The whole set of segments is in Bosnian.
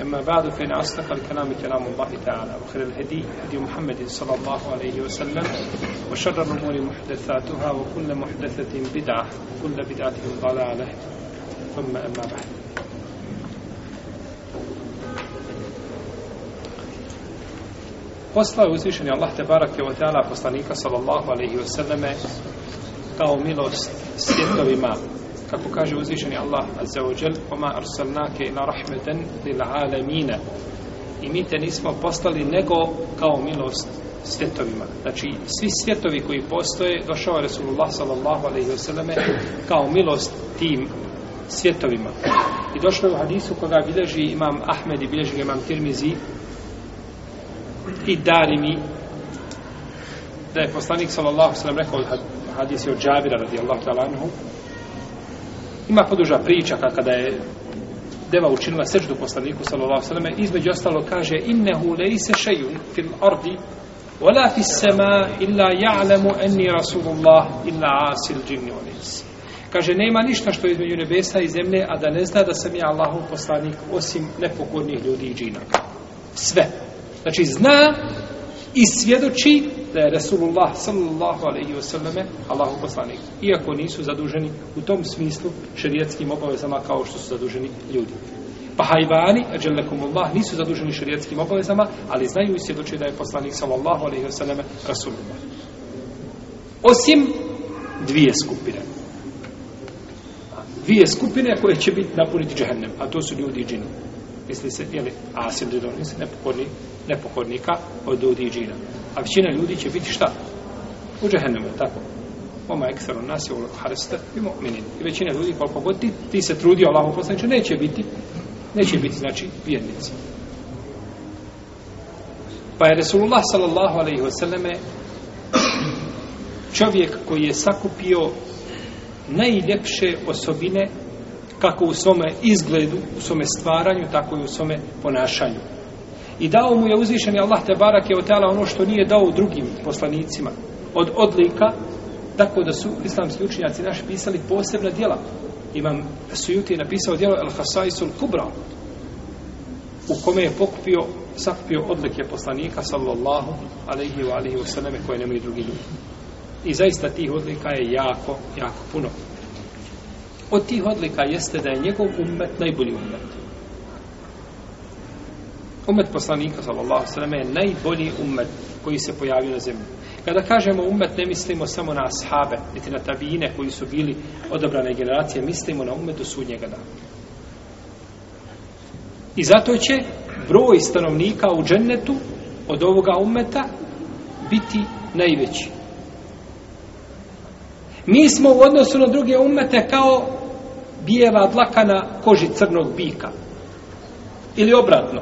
أما بعد فإن أصدق الكلام كلام الله تعالى وخير الهدي هدي محمد صلى الله عليه وسلم وشر الأمور محدثاتها وكل محدثة بدعة وكل بدعة ضلالة. ثم أما بعد. Poslao je uzvišeni Allah te barake wa ta'ala poslanika sallallahu alaihi wa sallame kao milost svjetovima. kako kaže uzvišeni Allah azza wa jal kuma arsalnake ila rahmeten lil alamina i mi te nismo poslali nego kao milost svjetovima. Znači, svi svjetovi koji postoje, došao je Resulullah sallallahu alaihi wa sallame kao milost tim svjetovima. I došlo je u hadisu koga bilježi imam Ahmed i bilježi imam Tirmizi i Darimi da je poslanik sallallahu sallam rekao hadisi od Džabira radijallahu talanhu ta ima poduža priča kada je deva učinila seždu poslaniku sallallahu alejhi ve selleme između ostalo kaže innehu laysa shay'un fil ardi wala fis sama illa ya'lamu anni rasulullah illa asil jinni wal ins. Kaže nema ništa što je između nebesa i zemlje a da ne zna da sam ja Allahov poslanik osim nepokornih ljudi i džina sve. Znači zna i svjedoči da je Resulullah sallallahu alaihi wasallame Allahu poslanik. Iako nisu zaduženi u tom smislu šerijetskim obavezama kao što su zaduženi ljudi. Pa hajbani, ađelekumullah, nisu zaduženi šerijetskim obavezama, ali znaju i svjedoče da je poslanik sallallahu alaihi wasallame Rasulullah. Osim dvije skupine. Dvije skupine koje će biti napuniti džehennem, a to su ljudi i džini. Misli se, jeli, asim, džidon, misli nepokorni, nepokornika od ljudi i džina. A većina ljudi će biti šta? U džehennemu, tako. Oma ekseru nas je u i mu'minin. I većina ljudi, koliko god ti, ti se trudi Allahu poslaniče, neće biti, neće biti, znači, vjernici. Pa je Resulullah sallallahu alaihi wasallame čovjek koji je sakupio najljepše osobine kako u svome izgledu, u svome stvaranju, tako i u svome ponašanju. I dao mu je uzvišeni Allah te barake od tela ono što nije dao drugim poslanicima od odlika, tako da su islamski učinjaci naši pisali posebna djela. Imam Sujuti napisao djelo El Hasaisul Kubra, u kome je pokupio, sakupio odlike poslanika, sallallahu alaihi wa alaihi wa sallame, koje nemaju drugi ljudi. I zaista tih odlika je jako, jako puno. Od tih odlika jeste da je njegov ummet najbolji ummet. Ummet poslanika, sallallahu sallam, je najbolji ummet koji se pojavio na zemlji. Kada kažemo ummet, ne mislimo samo na ashabe, niti na tabijine koji su bili odabrane generacije, mislimo na umet do sudnjega dana. I zato će broj stanovnika u džennetu od ovoga ummeta biti najveći. Mi smo u odnosu na druge ummete kao bijeva dlaka na koži crnog bika. Ili obratno.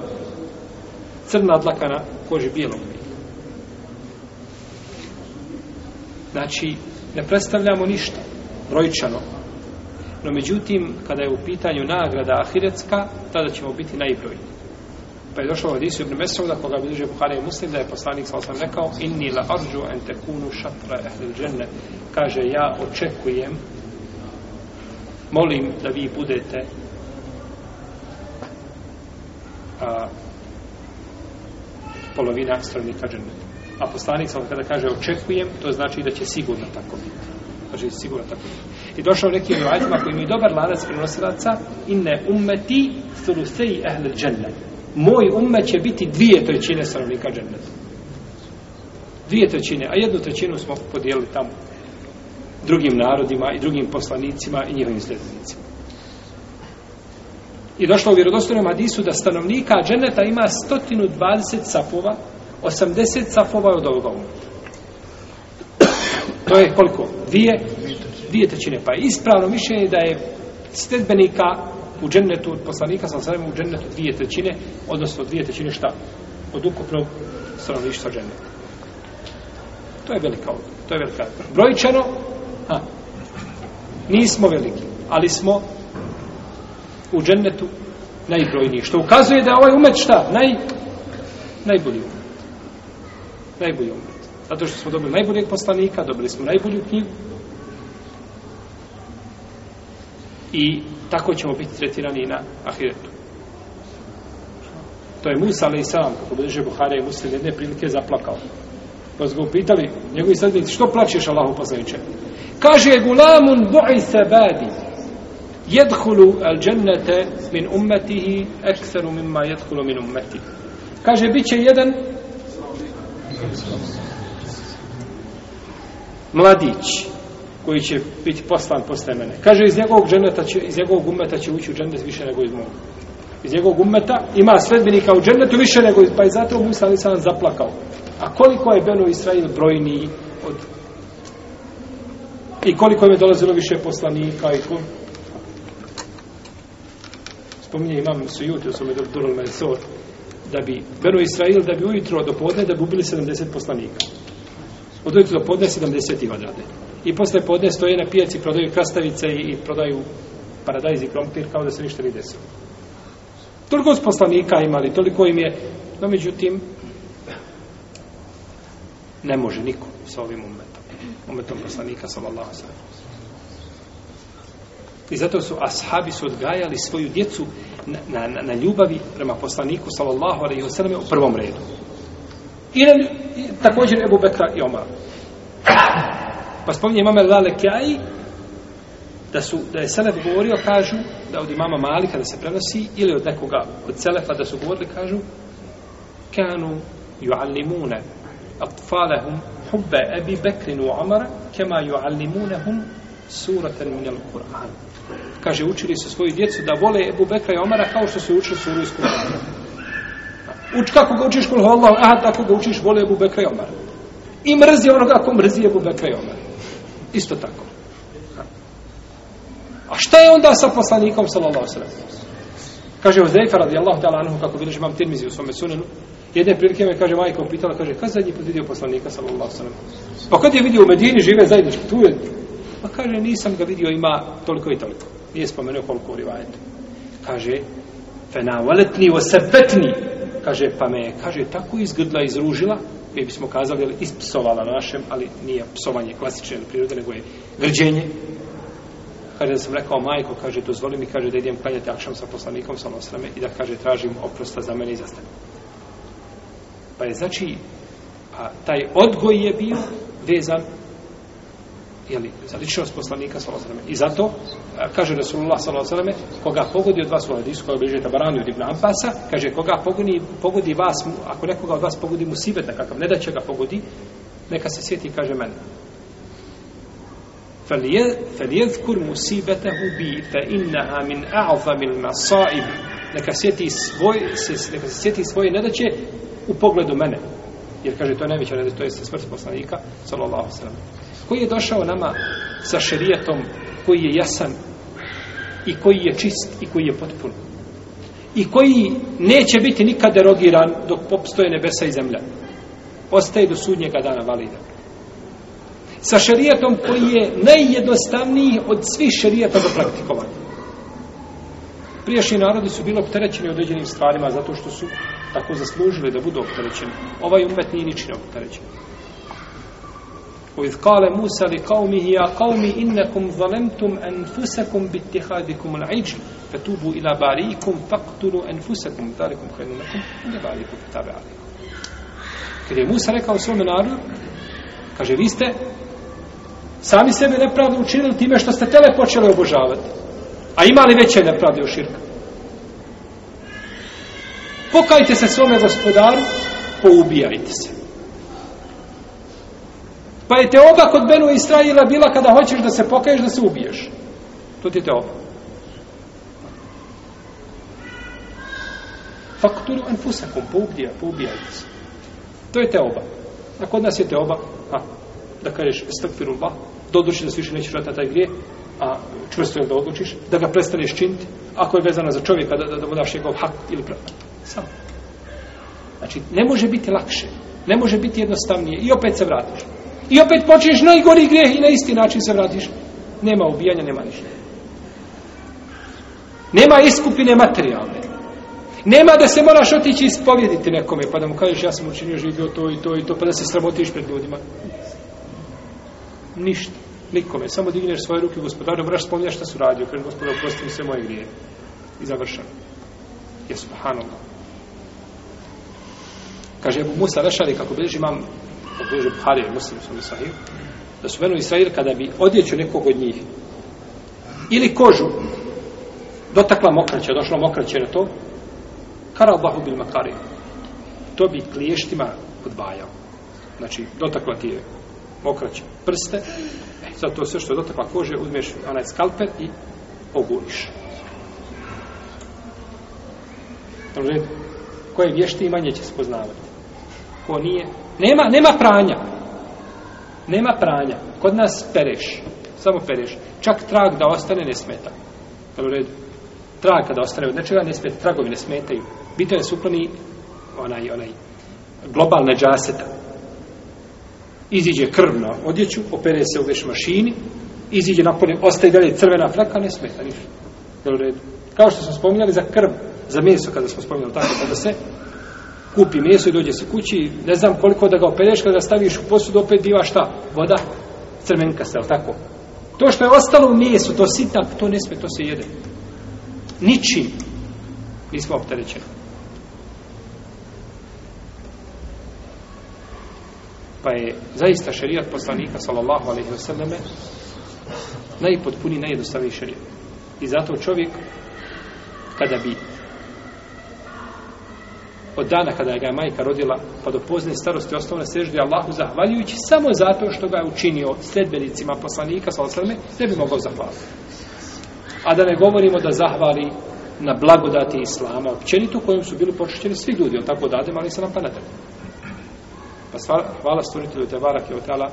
Crna dlaka na koži bijelog. Znači, ne predstavljamo ništa brojčano. No međutim, kada je u pitanju nagrada ahiretska, tada ćemo biti najbrojni. Pa je došlo od Isu Ibn Mesauda, koga bilježe Buhara i Muslim, da je poslanik sa osam rekao, inni la arđu en tekunu šatra ehlil dženne. Kaže, ja očekujem, molim da vi budete a, polovina stranika dženneta. A poslanik sam kada kaže očekujem, to znači da će sigurno tako biti. Znači sigurno tako biti. I došao neki nekim rivajtima koji mi dobar lanac prenosilaca inne ummeti thuluseji ehle džennet. Moj ummet će biti dvije trećine stanovnika dženneta. Dvije trećine, a jednu trećinu smo podijelili tamo drugim narodima i drugim poslanicima i njihovim sljedbenicima. I došlo u vjerodostojnom hadisu da stanovnika dženeta ima 120 sapova, 80 sapova od ovoga umeta. To je koliko? Dvije? Dvije trećine. Pa je ispravno mišljenje da je sledbenika u džennetu, od poslanika sa osam u džennetu dvije trećine, odnosno dvije trećine šta? Od ukupnog stanovništva dženeta. To je velika odluka. To je velika. Brojčano, ha, nismo veliki, ali smo u džennetu najbrojniji. Što ukazuje da je ovaj umet šta? Naj, najbolji umet. Najbolji umet. Zato što smo dobili najboljeg poslanika, dobili smo najbolju knjigu. I tako ćemo biti tretirani na ahiretu. To je Musa, ali i sam, kako bliže Buhara i Muslim, jedne prilike zaplakao. Pa su ga upitali, njegovi sledbenici, što plaćeš Allahu poslaniče? Kaže, gulamun bu'ise badi, jedhulu al džennete min ummetihi ekseru mimma jedhulu min ummetihi. Kaže, bit će jedan mladić koji će biti poslan posle mene. Kaže, iz njegovog dženeta će, iz njegovog ummeta će ući u džennet više nego iz mog. Iz njegovog ummeta ima sledbenika u džennetu više nego iz, pa je zato Musa ali sam zaplakao. A koliko je Beno Israil brojniji od i koliko im je dolazilo više poslanika i koliko spominje imam Sujuti u svome Durul Mensor, da bi Beno Israil, da bi ujutro do podne, da bi ubili 70 poslanika. Od ujutro do podne 70 ih odrade. I posle podne stoje na pijaci, prodaju krastavice i, i prodaju paradajz i krompir kao da se ništa ne desilo. Toliko s poslanika imali, toliko im je, no međutim, ne može niko sa ovim umetom. Umetom poslanika, sallallahu sallam. I zato su ashabi su odgajali svoju djecu na, na, na, ljubavi prema poslaniku sallallahu alaihi wasallam u prvom redu. I, na, i također Ebu Bekra i Omar. Pa spominje imame Lale Kjaji da, su, da je Selef govorio, kažu, da od imama Malika da se prenosi, ili od nekoga od Selefa da su govorili, kažu, kanu juallimune atfalehum hubbe Ebi Bekrin u Omara kema juallimunehum suratan min al-Qur'an. Kaže, učili su svoju djecu da vole Ebu Bekra i Omara kao što su učili suru iz Kur'ana. Uč kako ga učiš kul Allah, aha, tako ga učiš vole Ebu Bekra i Omara. I mrzi onoga ako mrzi Ebu Bekra i Omara. Isto tako. A šta je onda sa poslanikom, sallallahu sallam? Kaže, Uzeifa radijallahu ta'ala anhu, kako vidiš imam tirmizi u svome sunenu, jedne prilike me, kaže, majka upitala, kaže, kad zadnji put vidio poslanika, sallallahu sallam? Pa kad je vidio u Medini, žive zajednički, tu je, Pa kaže, nisam ga vidio, ima toliko i toliko. Nije spomenuo koliko u rivajetu. Kaže, fena valetni o sebetni. Kaže, pa me, kaže, tako izgrdla, izružila, mi bismo kazali, ali ispsovala na našem, ali nije psovanje klasične prirode, nego je grđenje. Kaže, da sam rekao, majko, kaže, dozvoli mi, kaže, da idem klanjati akšam sa poslanikom, sa osrame, i da, kaže, tražim oprosta za mene i za stane. Pa je, znači, a, taj odgoj je bio vezan jeli, za ličnost poslanika sallallahu I zato kaže Rasulullah sallallahu koga pogodi od vas u hadisu koga bliže Tabarani od Ibn Abbasa, kaže koga pogodi, pogodi vas, ako nekoga od vas pogodi mu sibet nekakav, ne da će ga pogodi, neka se sjeti kaže meni. فَلْيَذْكُرْ مُسِيبَتَهُ بِي فَإِنَّهَا مِنْ أَعْظَمِ الْمَصَائِبِ neka, sjeti svoj, se, neka se sjeti svoje nedaće u pogledu mene. Jer kaže, to je najveća nedaća, to je smrt poslanika, sallallahu sallam koji je došao nama sa šerijetom koji je jasan i koji je čist i koji je potpun i koji neće biti nikad derogiran dok popstoje nebesa i zemlja ostaje do sudnjega dana valida sa šerijetom koji je najjednostavniji od svih šerijeta za praktikovanje. Priješnji narodi su bili opterećeni određenim stvarima zato što su tako zaslužili da budu opterećeni. Ovaj umet nije ničine opterećen. وإذ قال موسى لقومه يا قوم إنكم ظلمتم أنفسكم باتخاذكم العجل فتوبوا إلى باريكم فاقتلوا أنفسكم ذلكم خير لكم عند باريكم فتاب عليكم Kad je Musa rekao svome narodu, kaže, vi ste sami sebe nepravdu učinili time što ste tele počeli obožavati. A ima li veće nepravde u širka? Pokajte se svome gospodaru, poubijajte se. Pa je te oba kod Benu Israila bila kada hoćeš da se pokaješ da se ubiješ. To ti je te oba. Fakturu anfusakum, poubija, poubijajte se. To je te oba. A kod nas je te oba, a, da kažeš, stakfirullah, da odlučiš da se više nećeš vratiti taj grije, a čvrsto je da odlučiš, da ga prestaneš činiti, ako je vezano za čovjeka, da, da, da mu daš njegov hak ili pravo. Samo. Znači, ne može biti lakše, ne može biti jednostavnije i opet se vratiš. I opet počneš najgori grijeh i na isti način se vratiš. Nema ubijanja, nema ništa. Nema iskupine materijalne. Nema da se moraš otići ispovjediti nekome, pa da mu kažeš ja sam učinio živio to i to i to, pa da se sramotiš pred ljudima. Ništa. Nikome. Samo digneš svoje ruke gospodaru, moraš spominjati šta su radio. Kaže gospodaru, oprosti mi sve moje grije. I završam. Je subhanallah. Kaže Ebu Musa Lešari, kako bilježi imam, kako bliže Buharija i Muslim su sahih, da su Benu Israil kada bi odjeću nekog od njih ili kožu dotakla mokraća, došla mokraće na to, kara Allahu bil makari. To bi kliještima odvajao. Znači, dotakla ti je mokraće prste, e, sad to sve što je dotakla kože, uzmeš onaj skalper i oguniš. Dobro, ko je vješti manje će se poznavati. Ko nije, nema, nema pranja. Nema pranja. Kod nas pereš. Samo pereš. Čak trag da ostane ne smeta. Dobro, redu. Trag kada ostane od nečega ne smeta, tragovi ne smetaju. Bito je sukloni onaj, onaj globalne džaseta. Iziđe krv na odjeću, opere se u veš mašini, iziđe napolje, ostaje dalje crvena fleka, ne smeta ništa. Dobro, redu. Kao što smo spominjali za krv, za meso kada smo spominjali tako, kada se kupi meso i dođe se kući, ne znam koliko da ga opereš, kada ga staviš u posudu, opet biva šta? Voda, crvenka se, tako? To što je ostalo u mesu, to sitak, to ne sme, to se jede. Ničim nismo opterećeni. Pa je zaista šerijat poslanika, sallallahu alaihi wasallam najpotpuniji, najjednostavniji šerijat. I zato čovjek, kada bi od dana kada ga je majka rodila pa do pozne starosti osnovne seždi Allahu zahvaljujući samo zato što ga je učinio sledbenicima poslanika sa osrme, ne bi mogao zahvaliti. A da ne govorimo da zahvali na blagodati Islama, općenito kojim su bili počešćeni svi ljudi, on tako dadem, ali se nam pa ne. Pa sva, hvala stvoritelju te barak otala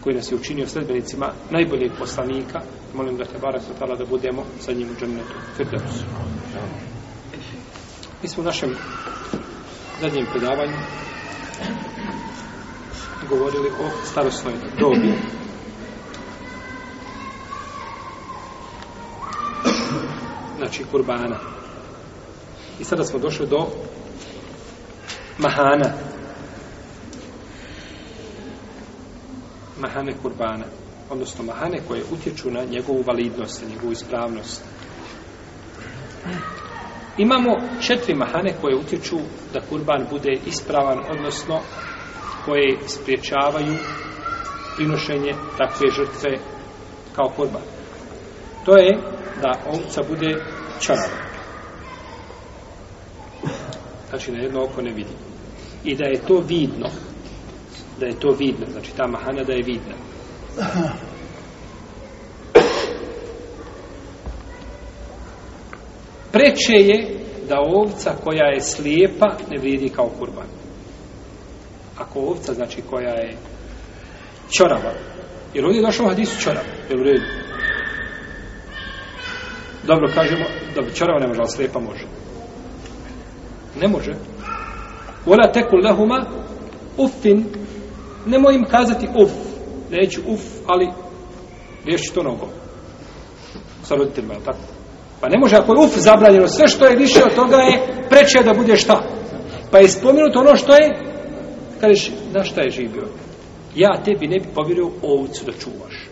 koji nas je učinio sledbenicima najboljeg poslanika. Molim da te barak otala da budemo sa njim u džennetu. Firdevsu. Mi smo u našem zadnjem predavanju govorili o starostnoj dobi. Znači, kurbana. I sada smo došli do mahana. Mahane kurbana. Odnosno, mahane koje utječu na njegovu validnost, na njegovu ispravnost. Imamo četiri mahane koje utječu da kurban bude ispravan, odnosno koje spriječavaju prinošenje takve žrtve kao kurban. To je da ovca bude čarava. Znači na jedno oko ne vidi. I da je to vidno. Da je to vidno. Znači ta mahana da je vidna. Preče je da ovca koja je slijepa ne vrijedi kao kurban. Ako ovca, znači koja je čorava, jer ovdje je došao hadisu čorava, Jel u redu? Dobro, kažemo, da čorava ne može, ali slijepa može. Ne može. Vola teku lehuma ufin, nemoj im kazati uf, neću uf, ali riješi to nogom. Sa roditeljima, tako? Pa ne može, ako je uf zabranjeno, sve što je više od toga je preče da bude šta? Pa je spomenuto ono što je, kažeš, na šta je živio? Ja tebi ne bi povjerio ovcu da čuvaš.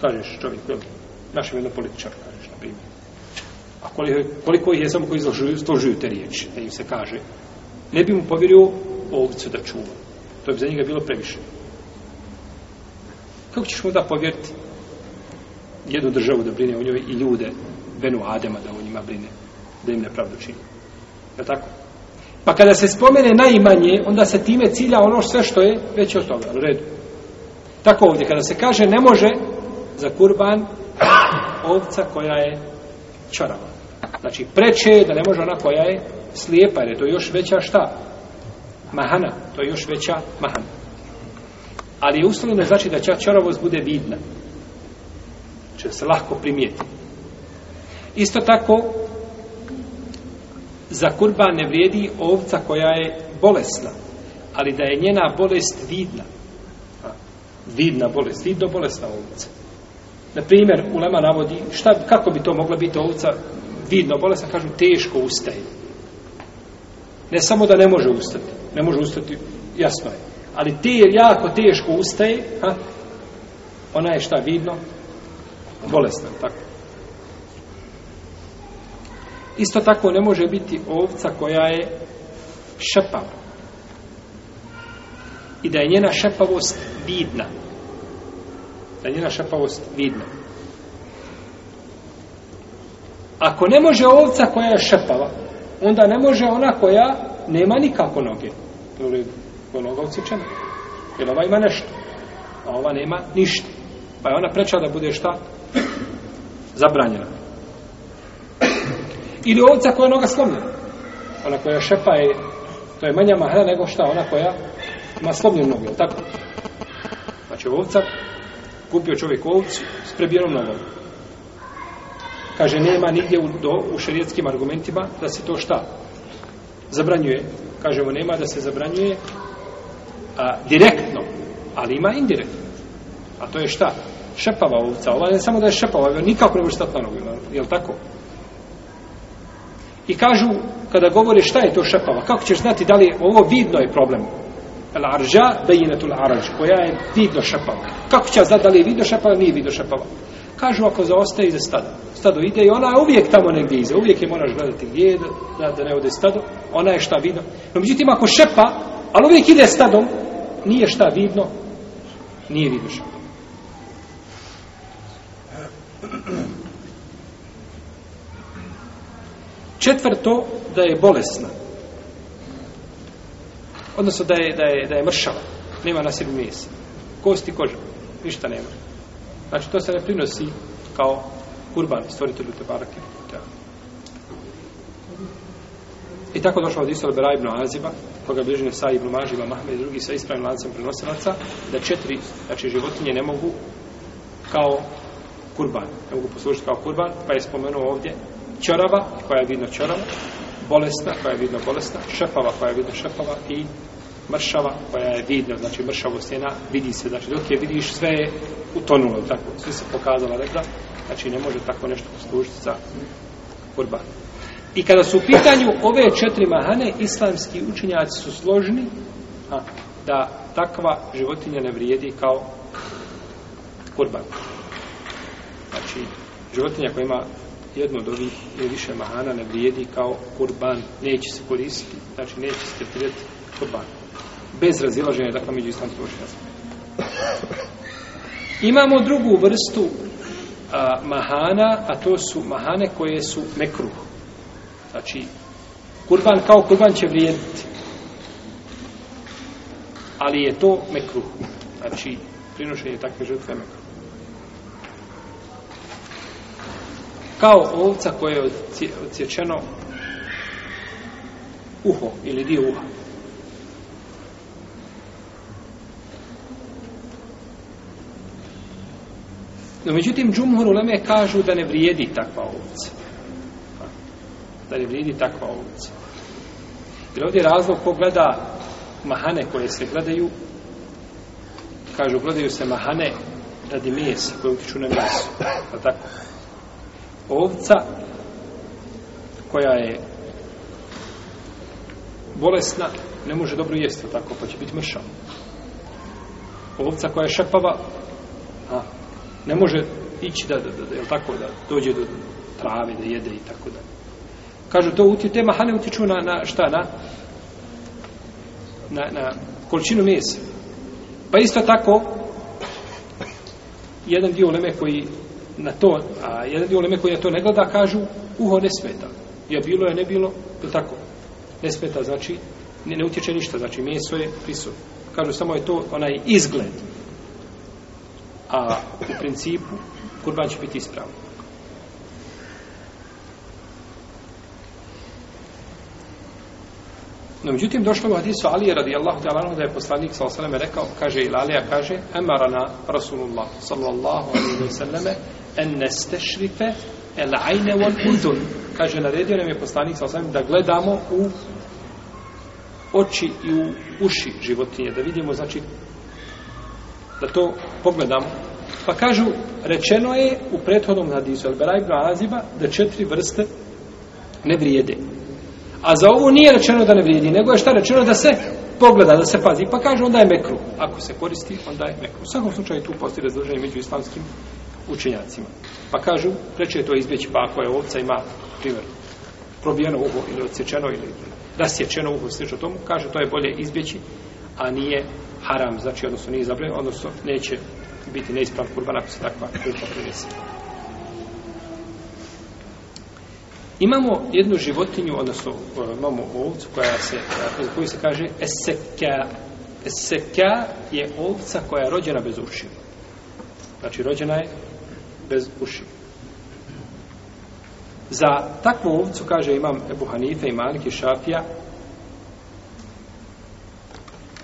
Kažeš čovjek, jel, našem jednom političar, kažeš, na primjer. A koliko, koliko ih je samo koji izložuju te riječi, da im se kaže, ne bi mu povjerio ovcu da čuva. To bi za njega bilo previše. Kako ćeš mu da povjeriti jednu državu da brine o njoj i ljude, Benu Adema da o njima brine, da im nepravdu čini. Je tako? Pa kada se spomene najmanje, onda se time cilja ono sve što je već od toga, u redu. Tako ovdje, kada se kaže ne može za kurban ovca koja je čarava. Znači, preče je da ne može ona koja je slijepa, jer je to još veća šta? Mahana, to je još veća mahana. Ali je znači da će čoravost bude vidna. Če se lahko primijeti. Isto tako, za kurban ne vrijedi ovca koja je bolesna, ali da je njena bolest vidna. A, vidna bolest, vidno bolesna ovca. Na primjer, Ulema navodi, šta, kako bi to mogla biti ovca vidno bolesna, kažu teško ustaje. Ne samo da ne može ustati, ne može ustati, jasno je. Ali te je jako teško ustaje, ha? ona je šta vidno? Bolesna, tako. Isto tako ne može biti ovca koja je šepava. I da je njena šepavost vidna. Da je njena šepavost vidna. Ako ne može ovca koja je šepava, onda ne može ona koja nema nikako noge. To je ko noga ucičena. Jer ova ima nešto. A ova nema ništa. Pa je ona preča da bude šta? Zabranjena. Ili ovca koja je noga slomljena. Ona koja šepa je, to je manja mahra nego šta, ona koja ima slomljenu nogu, je tako? Znači ovca, kupio čovjek ovcu s prebijenom nogom. Kaže, nema nigdje u, do, u šarijetskim argumentima da se to šta? Zabranjuje. Kažemo, nema da se zabranjuje a, direktno, ali ima indirektno. A to je šta? Šepava ovca. Ova ne samo da je šepava, nikako ne može stati na nogu. Je li tako? I kažu, kada govore šta je to šepava, kako ćeš znati da li je ovo vidno je problem? El arža bejinetul arađ, koja je vidno šepava. Kako će znati da li je vidno šepava, nije vidno šepava? Kažu, ako zaostaje iza stada. Stado ide i ona je uvijek tamo negdje iza. Uvijek je moraš gledati gdje je, da, da ne ode stado. Ona je šta vidno. No, međutim, ako šepa, ali uvijek ide stadom, nije šta vidno, nije vidno šepa. Četvrto, da je bolesna. Odnosno da je, da je, da je mršava. Nema na sebi mesa. Kosti koža. Ništa nema. Znači to se ne prinosi kao kurban stvoritelju te barake. I tako došlo od Isola Bera ibn Aziba, koga bližine sa ibn Mažiba, Mahmed i drugi sa ispravim lancem prenosilaca, da četiri znači, životinje ne mogu kao kurban, ne mogu poslužiti kao kurban, pa je spomenuo ovdje čorava, koja je vidno čorava, bolesna, koja je vidno bolesna, šepava, koja je vidno šepava i mršava, koja je vidno, znači mršavo stjena, vidi se, znači dok je vidiš sve je utonulo, tako, sve se pokazala rebra, znači ne može tako nešto poslužiti za kurban. I kada su u pitanju ove četiri mahane, islamski učenjaci su složni a, da takva životinja ne vrijedi kao kurban. Znači, životinja koja ima jedno od ovih ili više mahana ne vrijedi kao kurban, neće se koristiti, znači neće se tretirati kurban. Bez razilaženja, dakle, među islamskim učenjacima. Imamo drugu vrstu a, mahana, a to su mahane koje su mekruh. Znači, kurban kao kurban će vrijediti. Ali je to mekruh. Znači, prinošenje takve žrtve mekruh. Kao ovca koje je odsječeno uho ili dio uha. No, međutim, džumhur uleme kažu da ne vrijedi takva ovca. Da ne vrijedi takva ovca. Jer ovdje je razlog ko gleda mahane koje se gledaju, kažu, gledaju se mahane radi mesa koje utiču na meso. Pa tako. Ovca koja je bolesna, ne može dobro jesti, tako, pa će biti mršava. Ovca koja je šepava, a, ne može ići da, da, da, da, jel tako, da dođe do trave, da jede i tako da. Kažu, to utje, te mahane utječu na, na šta, na, na, na količinu mesa. Pa isto tako, jedan dio uleme koji na to, a jedan dio uleme koji na to ne gleda, kažu, uho ne smeta. Je bilo, je ne bilo, je tako? Ne smeta, znači, ne, ne utječe ništa, znači, meso je prisutno. Kažu, samo je to onaj izgled. A u principu, kurban će biti ispravno. No, međutim, došlo u hadisu Alije radijallahu ta'ala da je poslanik sallallahu alejhi ve rekao, kaže Ilalija kaže: emarana Rasulullah sallallahu alejhi ve selleme en nestešrife el ajne wal udun. Kaže naredio nam je poslanik sallallahu da gledamo u oči i u uši životinje, da vidimo znači da to pogledamo. Pa kažu, rečeno je u prethodnom hadisu Al-Bara ibn Aziba da četiri vrste ne vrijede. A za ovo nije rečeno da ne vrijedi, nego je šta rečeno da se pogleda, da se pazi. Pa kaže, onda je mekru. Ako se koristi, onda je mekru. U svakom slučaju tu postoji razdruženje među islamskim učenjacima. Pa kažu, preče je to izbjeći, pa ako je ovca ima, primjer, probijeno uho ili odsječeno ili rasječeno uho, slično tomu, kaže, to je bolje izbjeći, a nije haram, znači, odnosno nije zabranjeno, odnosno neće biti neisprav kurban ako se takva prilika prinese. Imamo jednu životinju, odnosno e, imamo ovcu koja se, e, za koju se kaže eseka. Eseka je ovca koja je rođena bez ušiju. Znači, rođena je bez uši. Za takvu ovcu, kaže imam Ebu Hanife i Malik i Šafija,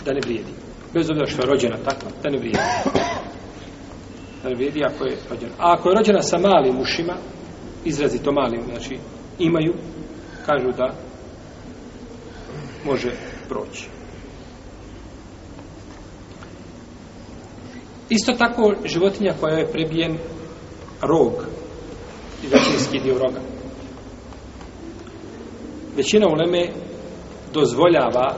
da ne vrijedi. Bez obzira što je rođena takva, da ne vrijedi. Da ne vrijedi ako je rođena. A ako je rođena sa malim ušima, izrazito malim, znači imaju, kažu da može proći. Isto tako životinja koja je prebijen rog i većinski dio roga. Većina uleme dozvoljava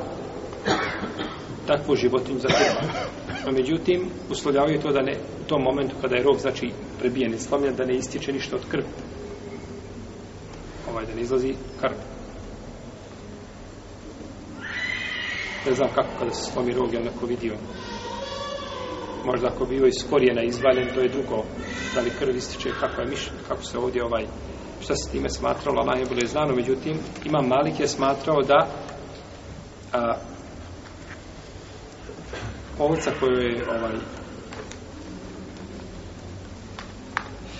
takvu životinju za kurban. No, međutim, uslovljavaju to da ne, u tom momentu kada je rog, znači, prebijen i slomljen, da ne ističe ništa od krvi ovaj da ne izlazi krv. Ne znam kako kada se slomi rog, ja neko vidio. Možda ako bio iz korijena izvaljen, to je drugo. Da li krv ističe, kako je mišljen, kako se ovdje ovaj, šta se time smatralo, Allah je bilo znano. Međutim, Imam Malik je smatrao da a, ovca koju je ovaj,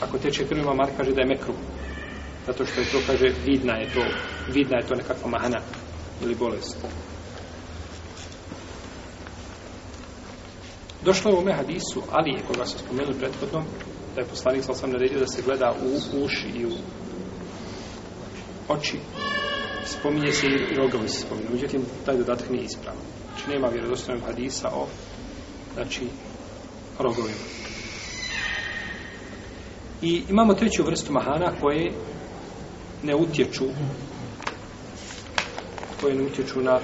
ako teče krv, Imam Malik kaže da je mekru, zato što je to, kaže, vidna je to, vidna je to nekakva mahana ili bolest. Došlo je u ome hadisu, ali koga sam spomenuli prethodno, da je poslanik sa sam naredio da se gleda u uši i u oči. Spominje se i rogovi se spominje. Međutim, taj dodatak nije ispravan. Znači, nema vjerodostojnog hadisa o, znači, rogovima. I imamo treću vrstu mahana koje ne utječu koje ne utječu na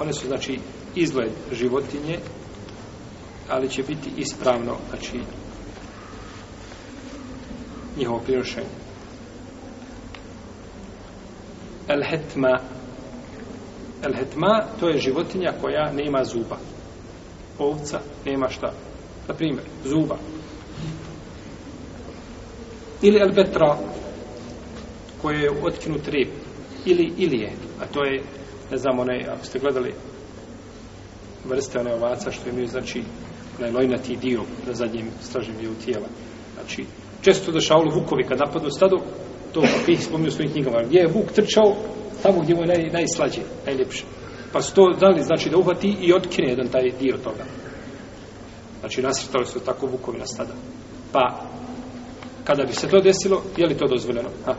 one su znači izgled životinje ali će biti ispravno znači njihovo prinošenje el hetma. El hetma to je životinja koja nema zuba. Ovca nema šta. Na primjer zuba. Ili el betra koje je otkinut rep ili ilije, a to je ne znam onaj, ako ste gledali vrste one ovaca što imaju znači onaj lojnati dio na zadnjem stražnjem dijelu tijela. Znači često da šaulu vukovi kad napadnu stado to bih spominju u svojim knjigama. Gdje je vuk trčao tamo gdje mu je naj, najslađe, najljepše. Pa su to dali znači da uhvati i otkine jedan taj dio toga. Znači nasrtali su tako vukovi na stada. Pa kada bi se to desilo je li to dozvoljeno? Ha?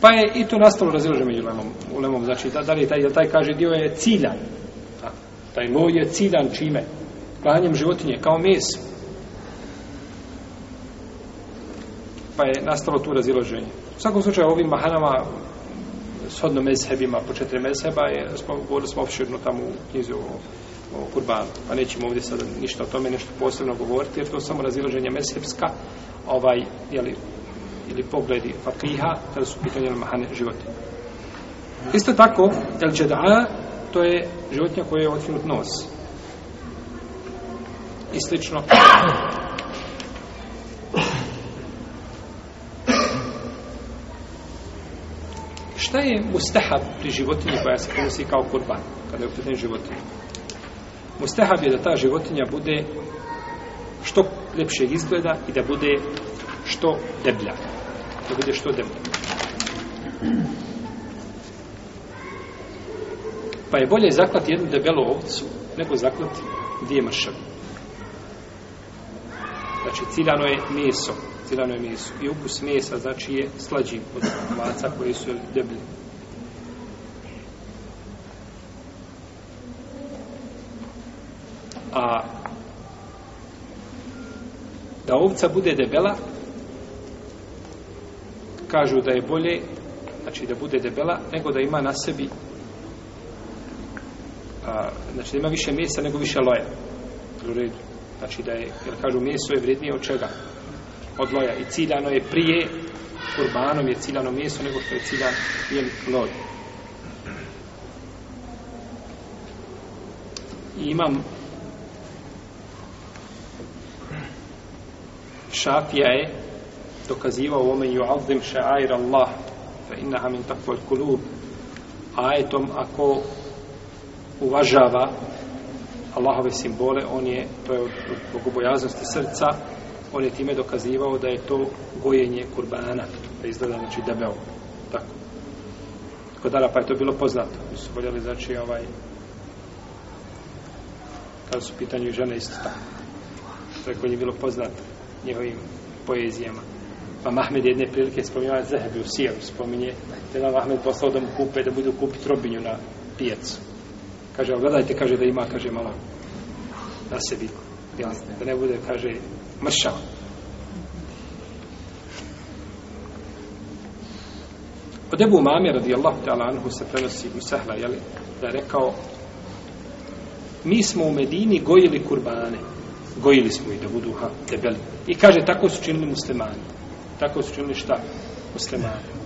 Pa je i tu nastalo razilaženje među lemom, u lemom, znači da, da li taj, taj kaže dio je ciljan. A, taj loj je ciljan čime? Klanjem životinje kao meso. Pa je nastalo tu razilaženje. U svakom slučaju ovim mahanama shodno mezhebima, po četiri mezheba, je, govorili smo opširno tamo u knjizu o, o kurbanu. Pa nećemo ovdje sada ništa o tome, nešto posebno govoriti, jer to je samo razilaženje mezhebska, ovaj, jeli, ili pogledi fakiha, kada su pitanje mahane životinje. Isto tako, el džed'a, to je životinja koja je otkinut nos. I slično. Šta je mustahab pri životinji koja se ponosi kao kurban, kada je u pitanju životinje? Mustahab je da ta životinja bude što ljepše izgleda i da bude što deblja. Da bude što deblja. Pa je bolje zaklati jednu debelu ovcu nego zaklati dvije mršave. Znači, ciljano je meso. Ciljano je meso. I ukus mesa, znači, je slađi od maca koji su deblji. A da ovca bude debela, kažu da je bolje, znači da bude debela, nego da ima na sebi a, znači da ima više mesa nego više loja. U redu. Znači da je, jer kažu meso je vrednije od čega? Od loja. I ciljano je prije kurbanom je ciljano meso nego što je ciljan jel, loj. I imam Šafija je dokazivao ome ju'azim ša'air Allah fa innaha min takvoj kulub ajetom ako uvažava Allahove simbole, on je, to je od, bogobojaznosti srca, on je time dokazivao da je to gojenje kurbana, da izgleda, znači, debeo. Tako. Kod Arapa je to bilo poznato. Mi su voljeli, znači, ovaj, kada su pitanju žene isto tako. To je bilo poznato njihovim poezijama. Pa Mahmed jedne prilike spominjava Zehebi u Sijeru, spominje da je Mahmed poslao da mu kupe, da budu kupiti robinju na pijacu Kaže, gledajte, kaže da ima, kaže malo na sebi. Ja, da ne bude, kaže, mršava. Od Ebu Mami, radijallahu ta'ala anhu, se prenosi u Sehla, jeli, da je rekao, mi smo u Medini gojili kurbane. Gojili smo ih da budu ha, debeli. I kaže, tako su činili muslimani. Tako su činili šta? Muslimani.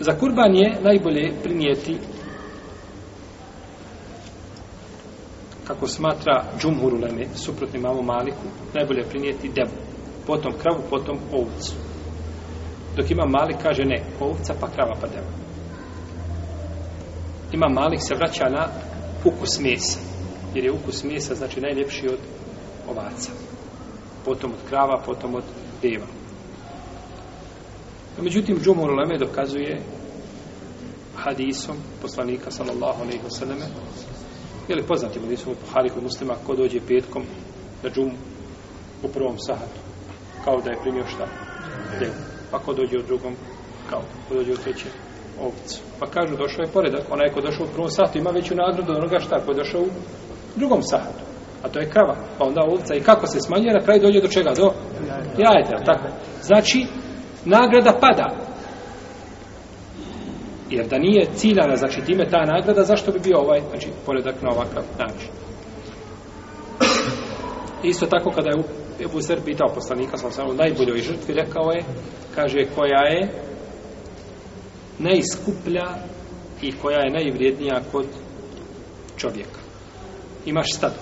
Za kurban je najbolje primijeti kako smatra džumhur uleme, suprotni mamu Maliku, najbolje prinijeti devu, potom kravu, potom ovcu. Dok ima Malik kaže ne, ovca pa krava pa deva. Ima Malik se vraća na ukus mesa, jer je ukus mesa znači najljepši od ovaca. Potom od krava, potom od deva. Međutim, Džumur Leme dokazuje hadisom poslanika sallallahu alaihi wa sallame je li poznatim hadisom u Buhari kod muslima ko dođe petkom na džum u prvom sahatu? Kao da je primio šta? Devu pa ko dođe u drugom? Kao? Ko dođe u trećem? Ovcu pa kažu došao je poredak. Onaj ko došao u prvom sahatu ima veću nagradu od onoga šta? Ko je došao u drugom sahatu. A to je krava. Pa onda ovca i kako se smanjuje? Na kraju dođe do čega? Do jajeta tako? Znači nagrada pada Jer da nije ciljana, znači time ta nagrada, zašto bi bio ovaj, znači, poredak na ovakav način? Isto tako kada je Ebu Zer pitao poslanika, sam samo najboljoj žrtvi, rekao je, kaže, koja je najskuplja i koja je najvrijednija kod čovjeka. Imaš stado.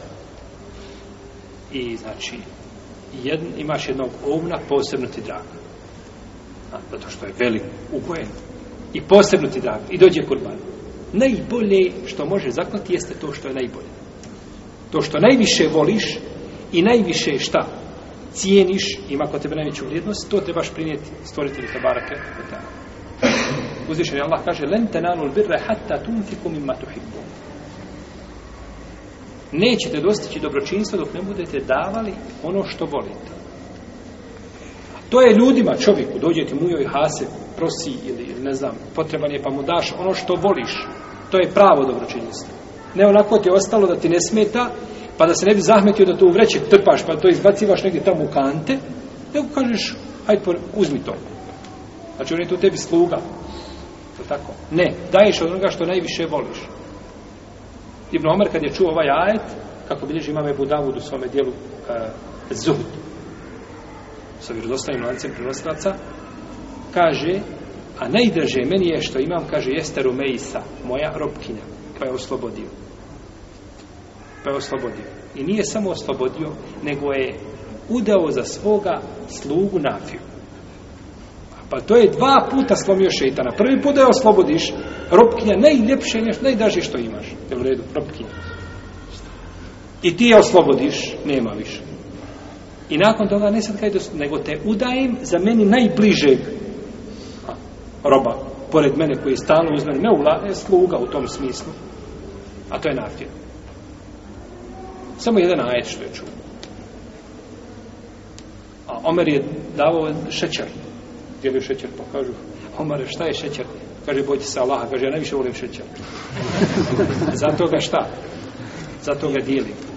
I, znači, jed, imaš jednog ovna, posebno ti draga. A, zato što je velik, ugojen, i posebno ti drago i dođe kurban. Najbolje što može zaklati jeste to što je najbolje. To što najviše voliš i najviše šta cijeniš, ima kod tebe najveću vrijednost, to trebaš prinijeti stvoritelju tabarake. Uzvišen je Allah kaže len tenanul birre hatta tunfiku mimma tuhibbu. Nećete dostići dobročinstvo dok ne budete davali ono što volite. To je ljudima, čovjeku, dođe ti mujo i hase, prosi ili, ili ne znam, potreban je pa mu daš ono što voliš. To je pravo dobročinjstvo. Ne onako ti je ostalo da ti ne smeta, pa da se ne bi zahmetio da to u vreće trpaš, pa to izbacivaš negdje tamo u kante, nego kažeš, hajde, uzmi to. Znači, on je tu tebi sluga. To tako? Ne, daješ od onoga što najviše voliš. Ibn Omer kad je čuo ovaj ajet, kako bilježi imame Ebu u svome dijelu eh, uh, Zuhud, sa vjerodostavnim lancem prenosilaca, kaže, a najdraže meni je što imam, kaže, jeste Rumeisa, moja robkinja, pa je oslobodio. Pa je oslobodio. I nije samo oslobodio, nego je udao za svoga slugu Nafiju. Pa to je dva puta slomio šeitana. Prvi put da je oslobodiš, robkinja, najljepše, nešto, najdraže što imaš. Je u redu, robkinja. I ti je oslobodiš, nema više. I nakon toga ne sad kaj nego te udajem za meni najbližeg roba, pored mene koji je stalno uz mene, ne uvla, e, sluga u tom smislu, a to je nafija. Samo jedan ajet što je čuo. A Omer je davao šećer. Dijelio šećer, pa kažu, Omer, šta je šećer? Kaže, bojte se Allaha, kaže, ja najviše volim šećer. Zato ga šta? Zato ga dijelim.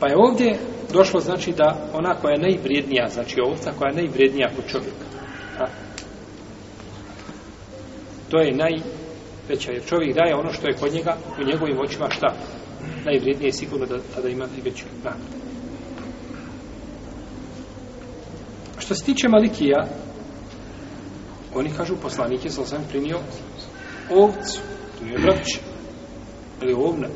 Pa je ovdje došlo znači da ona koja je najvrijednija, znači ovca koja je najvrijednija kod čovjeka. A? To je najveća, jer čovjek daje ono što je kod njega, u njegovim očima šta? Najvrijednije je sigurno da tada ima i nagradu. Što se tiče Malikija, oni kažu poslanik je sam primio ovcu, primio braće, ili ovna.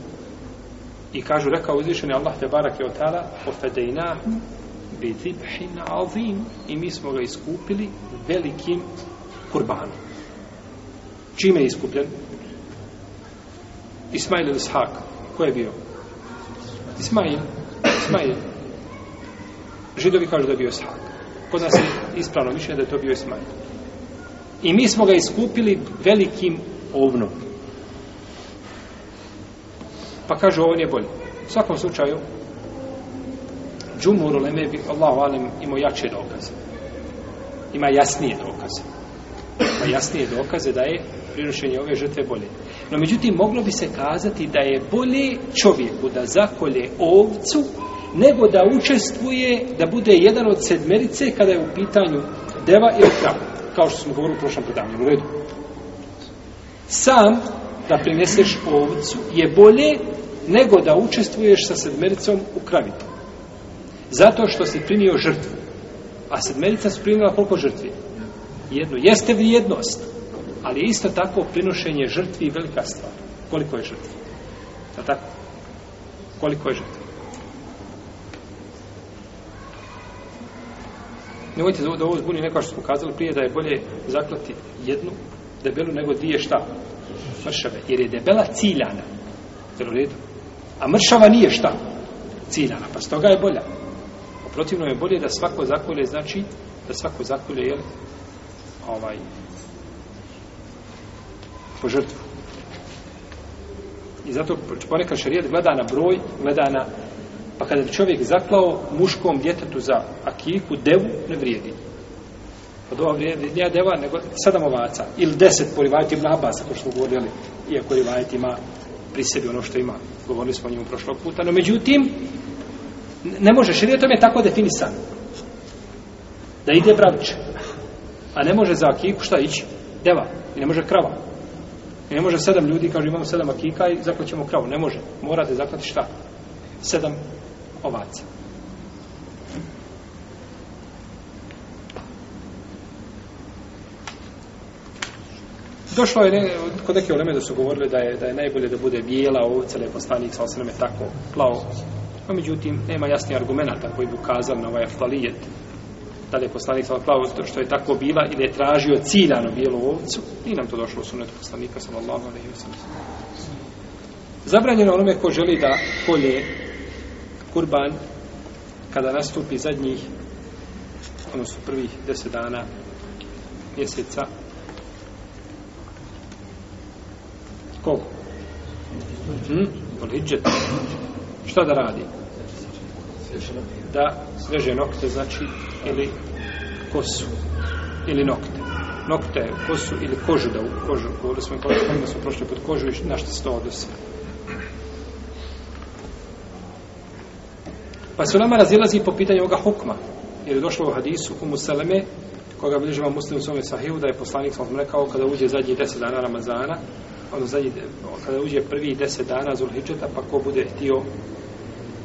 I kažu, rekao uzvišeni Allah te barak je otala, ofedejna bi zibhin azim i mi smo ga iskupili velikim kurbanom. Čime je iskupljen? Ismail ili Ishak. Ko je bio? Ismail. Ismail. Židovi kažu da je bio Ishak. Kod nas je ispravno mišljenje da je to bio Ismail. I mi smo ga iskupili velikim ovnom. Pa kažu, ovo nije bolje. U svakom slučaju, Džumur Uleme bi, Allahu alem imao jače dokaze. Ima jasnije dokaze. Ima jasnije dokaze da je prinošenje ove žrtve bolje. No, međutim, moglo bi se kazati da je bolje čovjeku da zakolje ovcu, nego da učestvuje, da bude jedan od sedmerice kada je u pitanju deva ili krava. Kao što smo govorili u prošlom predavanju. U redu. Sam da prineseš ovcu je bolje nego da učestvuješ sa sedmericom u kravitu. Zato što si primio žrtvu. A sedmerica su primila koliko žrtvi? Jednu. Jeste vrijednost. Ali je isto tako prinošenje žrtvi velika stvar. Koliko je žrtvi? Da tako? Koliko je žrtvi? Nemojte da ovo zbuni neko što smo kazali prije da je bolje zaklati jednu debelu nego dvije šta? Mršave. Jer je debela ciljana. Jel u redu? A mršava nije šta? Ciljana. Pa stoga je bolja. Protivno je bolje da svako zakolje, znači da svako zakolje, jel? Ovaj, po žrtvu. I zato ponekad šarijet gleda na broj, gleda na pa kada bi čovjek zaklao muškom djetetu za akiku, devu, ne vrijedi. Od ova vrijedi, nije deva, nego sedam ovaca. Ili deset po rivajti Ibn Abbas, ako što govorili, iako rivajt ima pri sebi ono što ima. Govorili smo o njemu prošlog puta. No, međutim, ne može, širijetom je tako definisan. Da ide bravić. A ne može za akiku šta ići? Deva. I ne može krava. I ne može sedam ljudi, kaže imamo sedam akika i zaklaćemo kravu. Ne može. Morate zaklati šta? Sedam ovaca. Došlo je ne, kod neke uleme da su govorili da je, da je najbolje da bude bijela ovca, da je poslanik sa osreme tako plao. No, međutim, nema jasnih argumenta koji bi ukazali na ovaj aftalijet. Da li je poslanik sa plao što je tako bila ili je tražio ciljano bijelu ovcu. Nije nam to došlo u sunetu poslanika sallallahu alaihi wa sallam. Zabranjeno onome ko želi da kolje kurban kada nastupi zadnjih odnosno prvih deset dana mjeseca koliko? Hm? Polidžet. Šta da radi? Da sveže nokte, znači, ili kosu, ili nokte. nokte, kosu ili kožu da u kožu, govorili smo kožu, kojima smo prošli pod kožu i na što se to odnosi. Pa se nama razilazi po pitanju ovoga hukma, jer je došlo u hadisu Umu Seleme, koga bližava muslim u svome sahivu, da je poslanik sam rekao kada uđe zadnji deset dana Ramazana, Pa ono zadnji, kada uđe prvi deset dana Zulhidžeta, pa ko bude htio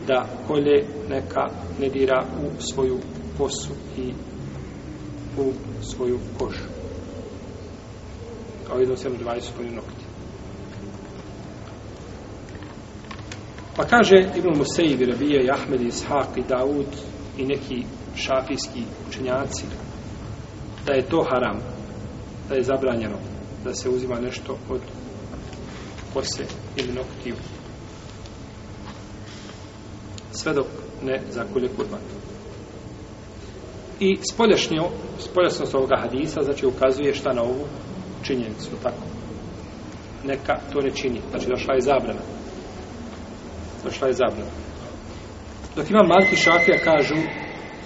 da kolje neka ne dira u svoju kosu i u svoju kožu. Kao jedno sedam dvajest svoju nokti. Pa kaže Ibn Musejiv, Rabija, i Ahmed, i Ishaq, i Daud, i neki šafijski učenjaci, da je to haram, da je zabranjeno, da se uzima nešto od kose ili noktiju. Sve dok ne zakolje kurban. I spoljašnjo, spoljašnost ovoga hadisa, znači ukazuje šta na ovu činjenicu, tako. Neka to ne čini. Znači došla je zabrana. Došla je zabrana. Dok ima Malki Šafija kažu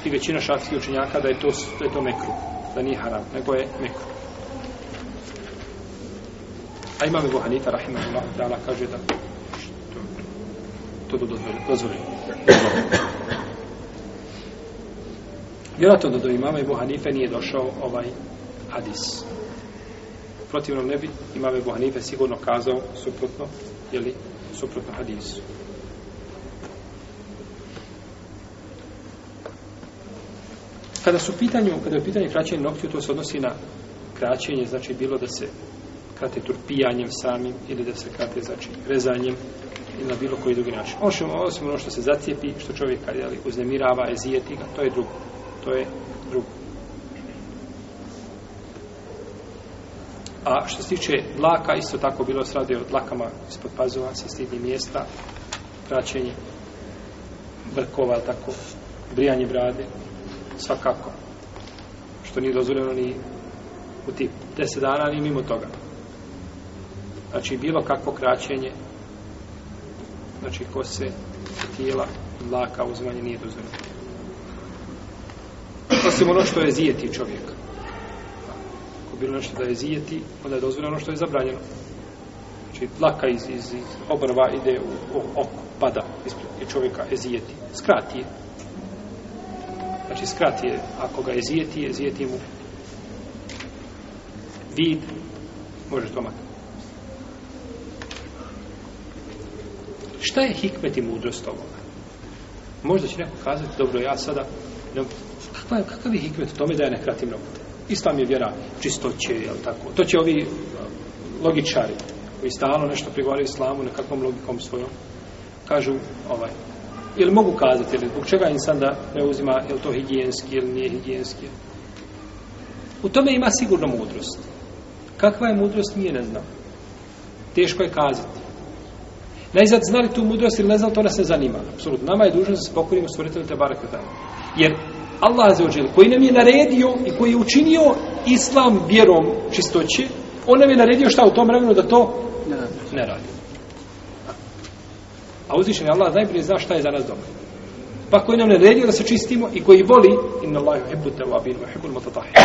i većina šafijskih učenjaka da je to, da je to mekru, da nije haram, nego je mekru. A imam Ebu Hanifa, rahimahullah, ta'ala, kaže da to, to dozvoli. Vjerojatno da do imama Ebu Hanife nije došao ovaj hadis. Protivno ne bi imam Ebu Hanife sigurno kazao suprotno, jeli, suprotno hadisu. Kada su pitanju, kada je pitanje kraćenja noktiju, to se odnosi na kraćenje, znači bilo da se krate turpijanjem samim ili da se krate, znači, rezanjem ili na bilo koji drugi način. Osim, osim ono što se zacijepi, što čovjek kad jeli, uznemirava, ezijeti ga, to je drugo. To je drugo. A što se tiče dlaka, isto tako bilo se radi o dlakama ispod pazova, sa stidnih mjesta, kraćenje brkova, tako, brijanje brade, svakako. Što nije dozvoljeno ni u tih deset dana, ni mimo toga. Znači, bilo kakvo kraćenje, znači, kose, tijela, dlaka, uzmanje nije dozvoljeno. Osim ono što je zijeti čovjeka. Ako bilo nešto da je zijeti, onda je dozvoljeno ono što je zabranjeno. Znači, dlaka iz, iz, iz obrva ide u, u oko, pada ispred i čovjeka je zijeti. Skrati je. Znači, skrati je, ako ga je zijeti, je zijeti mu vid, može to makati. Šta je hikmet i mudrost ovoga? Možda će neko kazati, dobro, ja sada, ne, kakva je, kakav je hikmet u tome da ja ne kratim nokte? Islam je vjera čistoće, jel tako? To će ovi logičari, koji stalno nešto prigovaraju islamu nekakvom logikom svojom, kažu, ovaj, ili mogu kazati, ili zbog čega insan da ne uzima, je to higijenski ili nije higijenski? U tome ima sigurno mudrost. Kakva je mudrost, nije ne znam. Teško je kazati. Najzad znali tu mudrost ili ne znam, to nas ne zanima. Apsolutno. Nama je dužno da se pokorimo stvoritelju te barake tamo. Jer Allah za ođel, koji nam je naredio i koji je učinio islam vjerom čistoće, on nam je naredio šta u tom vremenu da to ne radi. A uzvišen je Allah najprije zna šta je za nas dobro. Pa koji nam naredio da se čistimo i koji voli inna Allahu tawabin wa hibbul mutatahhirin.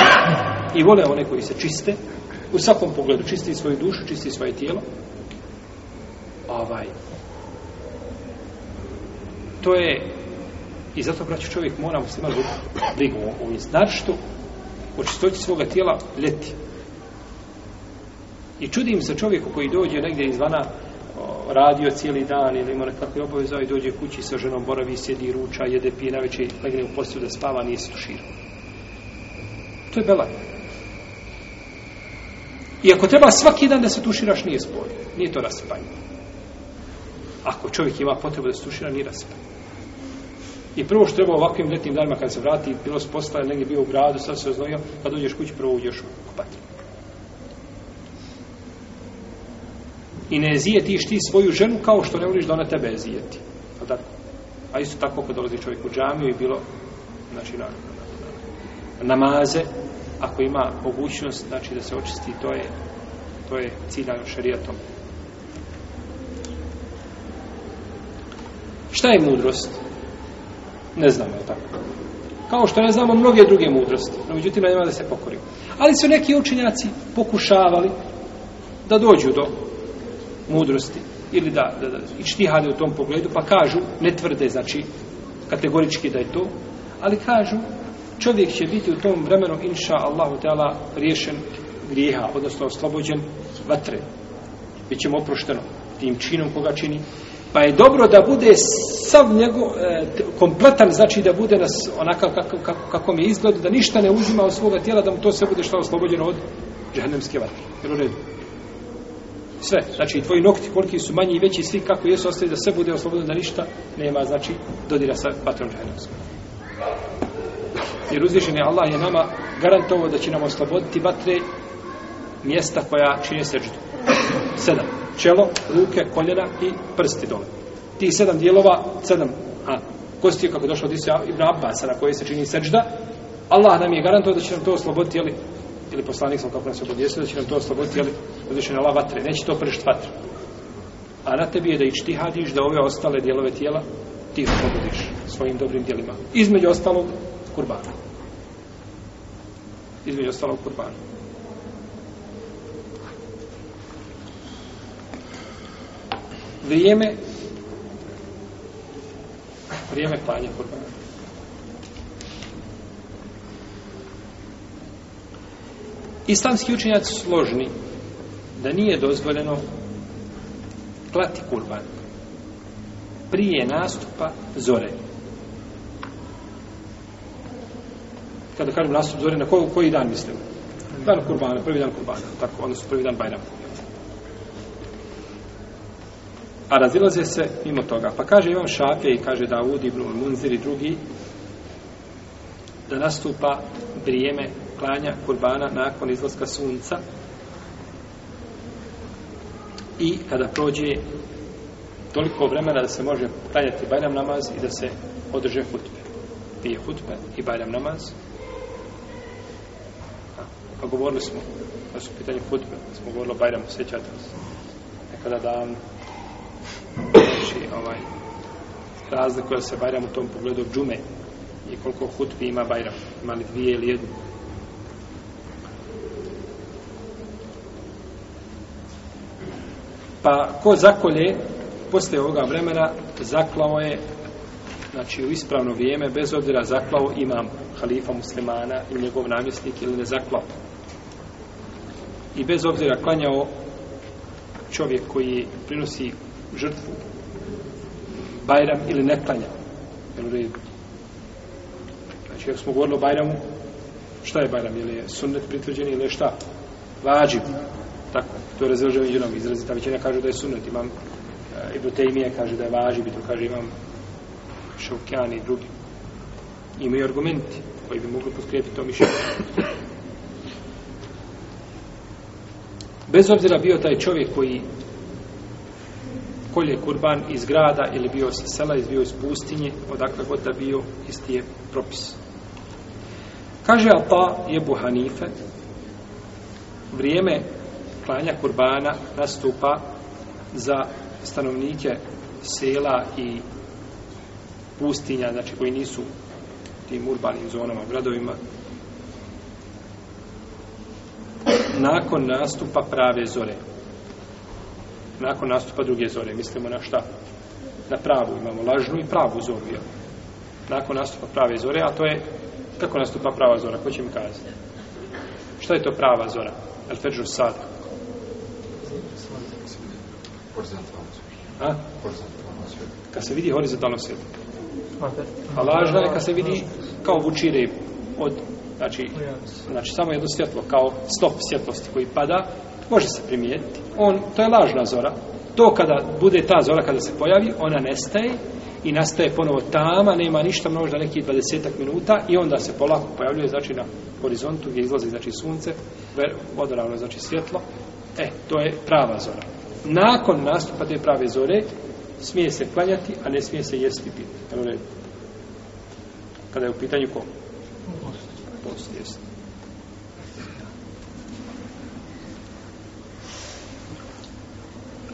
I vole one koji se čiste u svakom pogledu čisti svoju dušu, čisti svoje tijelo. Ovaj to je i zato braću čovjek mora muslima brigu o ovim značtu o čistoći svoga tijela ljeti. I čudim se čovjeku koji dođe negdje izvana radio cijeli dan ili ima nekakve obaveza i dođe kući sa ženom, boravi, sjedi, ruča, jede, pije, na legne u postelju da spava, nije se tuširao. To je belaj. I ako treba svaki dan da se tuširaš, nije spoj. Nije to rasipanje. Ako čovjek ima potrebu da se tušira, nije rasipanje. I prvo što treba ovakvim letnim danima kad se vrati, bilo se postala, negdje bio u gradu, sad se oznojio, kad dođeš kući, prvo uđeš u kupatinu. I ne zijetiš ti svoju ženu kao što ne voliš da ona tebe zijeti. A, tako? A isto tako kad dolazi čovjek u džamiju i bilo znači, na, na, na namaze, ako ima mogućnost znači, da se očisti, to je, to je ciljano šarijatom. Šta je mudrost? Ne znamo, je tako? Kao što ne znamo mnoge druge mudrosti. No, međutim, nema da se pokori. Ali su neki učenjaci pokušavali da dođu do mudrosti ili da, da, da ištihade u tom pogledu, pa kažu, ne tvrde, znači, kategorički da je to, ali kažu, čovjek će biti u tom vremenu, inša Allahu Teala, riješen grijeha, odnosno oslobođen vatre. Biće mu oprošteno tim činom koga čini. Pa je dobro da bude sav njegov, e, kompletan, znači da bude nas onakav kako, kako, kako mi izgleda, da ništa ne uzima od svoga tijela, da mu to sve bude što oslobođeno od džahnemske vatre. Jel u redu? Sve. Znači, tvoji nokti, koliki su manji i veći, svi kako jesu, ostaje da sve bude oslobođeno, da ništa nema, znači, dodira sa vatrom džahnemskom. Jer uzvišen je Allah je nama garantovao da će nam osloboditi vatre mjesta koja čine seđu. Sedam. Čelo, ruke, koljena i prsti dole. Ti sedam dijelova, sedam a, kosti kako je došlo od Isra Ibn Abbasa na koje se čini seđda, Allah nam je garantuo da će nam to osloboditi, jeli, ili poslanik sam kako nas obodjesio, da će nam to osloboditi, jeli, uzvišen Allah vatre. Neće to pršt vatre. A na tebi je da ići čtihadiš, da ove ostale dijelove tijela ti oslobodiš svojim dobrim dijelima. Između ostalog, kurbana. Između ostalog kurbana. Vrijeme vrijeme klanja kurbana. Islamski učenjaci složni da nije dozvoljeno klati kurban prije nastupa zore. Kada kažem nastup zore, na koji, koji dan mislimo? Dan kurbana, prvi dan kurbana, tako, odnosno prvi dan bajrama. A razilaze se mimo toga. Pa kaže Imam Šafija i kaže Davud ibn Munzir i drugi da nastupa vrijeme klanja kurbana nakon izlaska sunca i kada prođe toliko vremena da se može klanjati bajram namaz i da se održe hutbe. Pije hutbe i bajram namaz. A, pa govorili smo da su pitanje hutbe, smo govorili o bajramu, sjećate se. Nekada dan znači ovaj razlikuje se bajram u tom pogledu od džume i koliko hutbi ima bajram ima li dvije ili jednu. Pa ko zakolje posle ovoga vremena zaklao je znači u ispravno vrijeme bez obzira zaklao imam halifa muslimana i njegov namjesnik ili ne zaklao. I bez obzira klanjao čovjek koji prinosi žrtvu Bajram ili ne klanja. Jel u redu? Znači, ako smo govorili o Bajramu, šta je Bajram? Ili je sunnet pritvrđeni ili je šta? Vađib. Tako, to je razređeno jednom izrazita. Većina kaže da je sunnet. Imam e, Ibn Tejmije kaže da je vađib i to kaže imam Šaukjan i drugi. Imaju argumenti koji bi mogli poskrijepiti to mišljenje. Bez obzira bio taj čovjek koji kolje kurban iz grada ili bio sa sela, iz bio iz pustinje, odakle god da bio, isti je propis. Kaže Ata je Hanife, vrijeme klanja kurbana nastupa za stanovnike sela i pustinja, znači koji nisu tim urbanim zonama, gradovima, nakon nastupa prave zore nakon nastupa druge zore. Mislimo na šta? Na pravu. Imamo lažnu i pravu zoru. Jel? Nakon nastupa prave zore, a to je kako nastupa prava zora? Ko će mi kazati? Šta je to prava zora? El Fedžu Sad. A? Kad se vidi horizontalno svjetlo. A lažna je kad se vidi kao vučire od znači, znači samo jedno svjetlo kao stop svjetlosti koji pada može se primijetiti. On, to je lažna zora. To kada bude ta zora, kada se pojavi, ona nestaje i nastaje ponovo tama, nema ništa, možda nekih 20 minuta i onda se polako pojavljuje, znači na horizontu gdje izlazi, znači sunce, vodoravno, znači svjetlo. E, to je prava zora. Nakon nastupa te prave zore, smije se klanjati, a ne smije se jesti piti. Kada je u pitanju ko? Post. Post, jesti.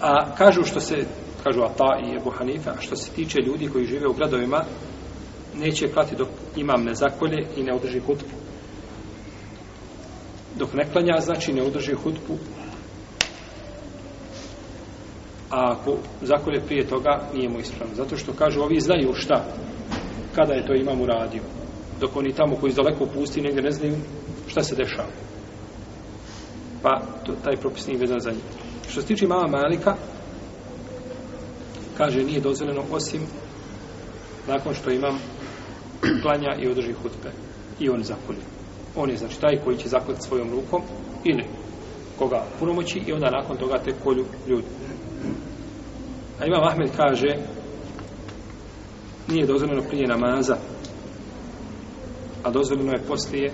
A kažu što se, kažu Ata i Ebu Hanife, a što se tiče ljudi koji žive u gradovima, neće klati dok imam ne zakolje i ne održi hutbu. Dok ne klanja, znači ne održi hutbu. A ako zakolje prije toga, nije mu ispravno. Zato što kažu, ovi znaju šta, kada je to imam uradio. Dok oni tamo koji iz daleko pusti, negdje ne znaju šta se dešava. Pa to, taj propis nije vezan za njih. Što se tiče mama Malika, kaže nije dozvoljeno osim nakon što imam klanja i održi hutbe i on zakolje. On je znači taj koji će zaklati svojom rukom ili koga punomoći i onda nakon toga te kolju ljudi. A imam Ahmed kaže nije dozvoljeno prije namaza a dozvoljeno je poslije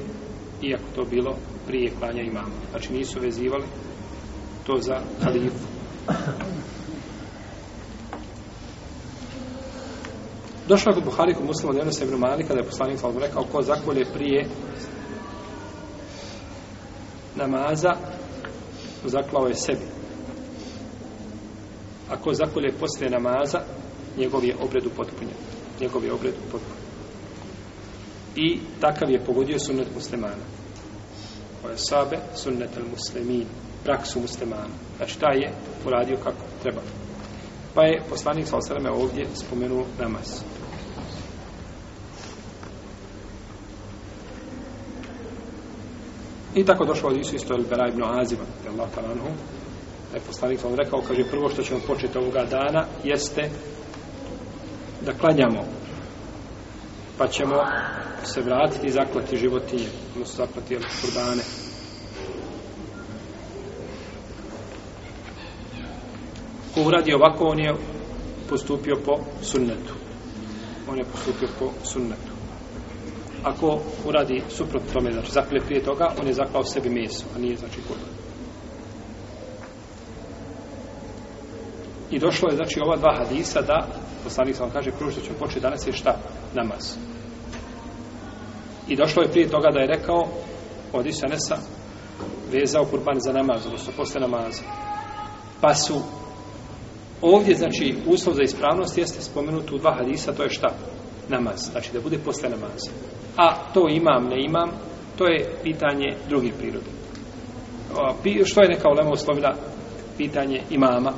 iako to bilo prije klanja imama. Znači nisu vezivali to za halifu. Došlo je kod Buhari kod muslima od Jonas ibn Malika da je poslanik sallam rekao ko zakolje prije namaza zaklao je sebi. A ko zakolje poslije namaza njegov je obred upotpunjen. Njegov je obred upotpunjen. I takav je pogodio sunnet muslimana. Koje sabe sunnet al muslimin. Praksu muslimana. Znači taj je uradio kako treba. Pa je poslanik sallam ovdje spomenuo namaz. I tako došlo od Isu isto El Bera ibn Aziva, je Allah talanhu, da je poslanik sam rekao, kaže, prvo što ćemo početi ovoga dana jeste da klanjamo, pa ćemo se vratiti i zaklati životinje, odnosno zaklati kurbane. Ko uradi ovako, on je postupio po sunnetu. On je postupio po sunnetu ako uradi suprot tome, znači zaklje prije toga, on je zaklao sebi meso, a nije znači kurban. I došlo je, znači, ova dva hadisa da, poslanik sam vam kaže, prvo što ćemo početi danas je šta? Namaz. I došlo je prije toga da je rekao, od Isanesa, vezao kurban za namaz, odnosno posle namaza. Pa su ovdje, znači, uslov za ispravnost jeste spomenuti u dva hadisa, to je šta? Namaz. Znači, da bude posle namaza a to imam, ne imam, to je pitanje druge prirode. Što je neka ulema uslovila pitanje imama,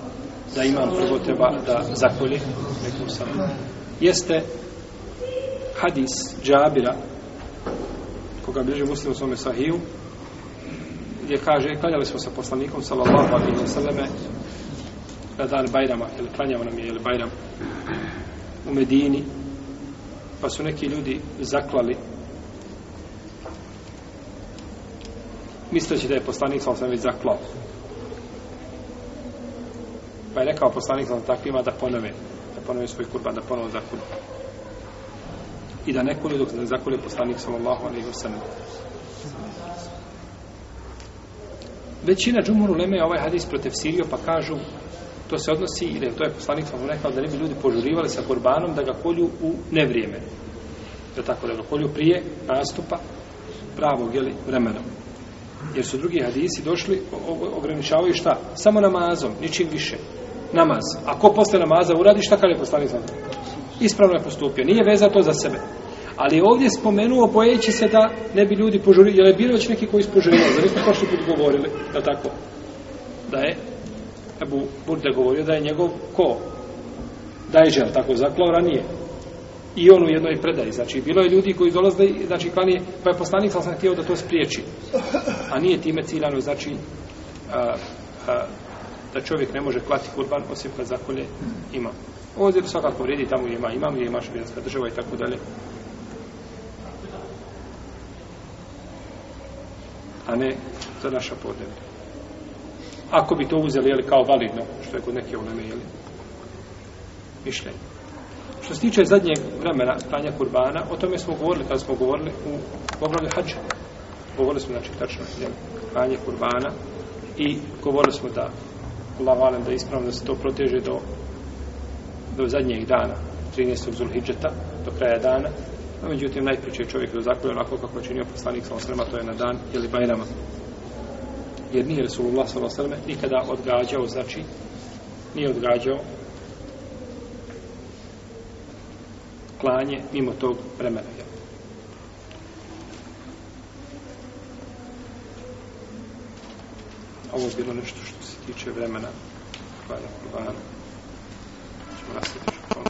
da imam prvo treba da zakolje, nekom sam, jeste hadis džabira, koga bliže muslim u svome sahiju, gdje kaže, klanjali smo sa poslanikom, sallallahu alaihi wa sallame, na dan Bajrama, jel klanjao nam je, jel Bajram, u Medini, pa su neki ljudi zaklali misleći da je poslanik sam već zaklao pa je rekao poslanik sam takvima da ponove da ponove svoj kurban, da ponovo zakunu i da nekoli dok ne zakolje poslanik sam Allahu alaihi wasallam. većina džumuru leme je ovaj hadis protefsirio pa kažu to se odnosi, ili to je poslanik sam rekao da ne bi ljudi požurivali sa kurbanom da ga kolju u nevrijeme. Da tako da ga kolju prije nastupa pravog jeli, vremena. Jer su drugi hadisi došli, ograničavaju šta? Samo namazom, ničim više. Namaz. A ko posle namaza uradi, šta kada je poslanik sam? Ispravno je postupio. Nije veza to za sebe. Ali je ovdje spomenuo, bojeći se da ne bi ljudi požurili, jer je bilo već neki koji spožurili, da nismo prošli put govorili, da tako, da je Ebu Burde govorio da je njegov ko? Dajđel, tako zaklao ranije. I on u jednoj predaji. Znači, bilo je ljudi koji dolaze, znači, klanje, pa je poslanik sam htio da to spriječi. A nije time ciljano, znači, a, a, da čovjek ne može klati kurban osim kad zakolje ima. Ovdje svakako vredi tamo ima, imam gdje imaš vjerska država i tako dalje. A ne za naša podneblja ako bi to uzeli jeli, kao validno, što je kod neke uleme, jeli, mišljenje. Što se tiče zadnjeg vremena klanja kurbana, o tome smo govorili kada smo govorili u poglavlju hađa. Govorili smo, znači, tačno, jeli, klanje kurbana i govorili smo da Allah valim da ispravno da se to proteže do, do zadnjeg dana, 13. Zulhidžeta, do kraja dana, a međutim, najpriče čovjek do zakolje onako kako činio poslanik sa osrema, to je na dan ili bajrama jer nije Resulullah s.a.v. nikada odgađao, znači nije odgađao klanje mimo tog vremena. Ovo je bilo nešto što se tiče vremena. Hvala, Kurban. Ćemo nastaviti što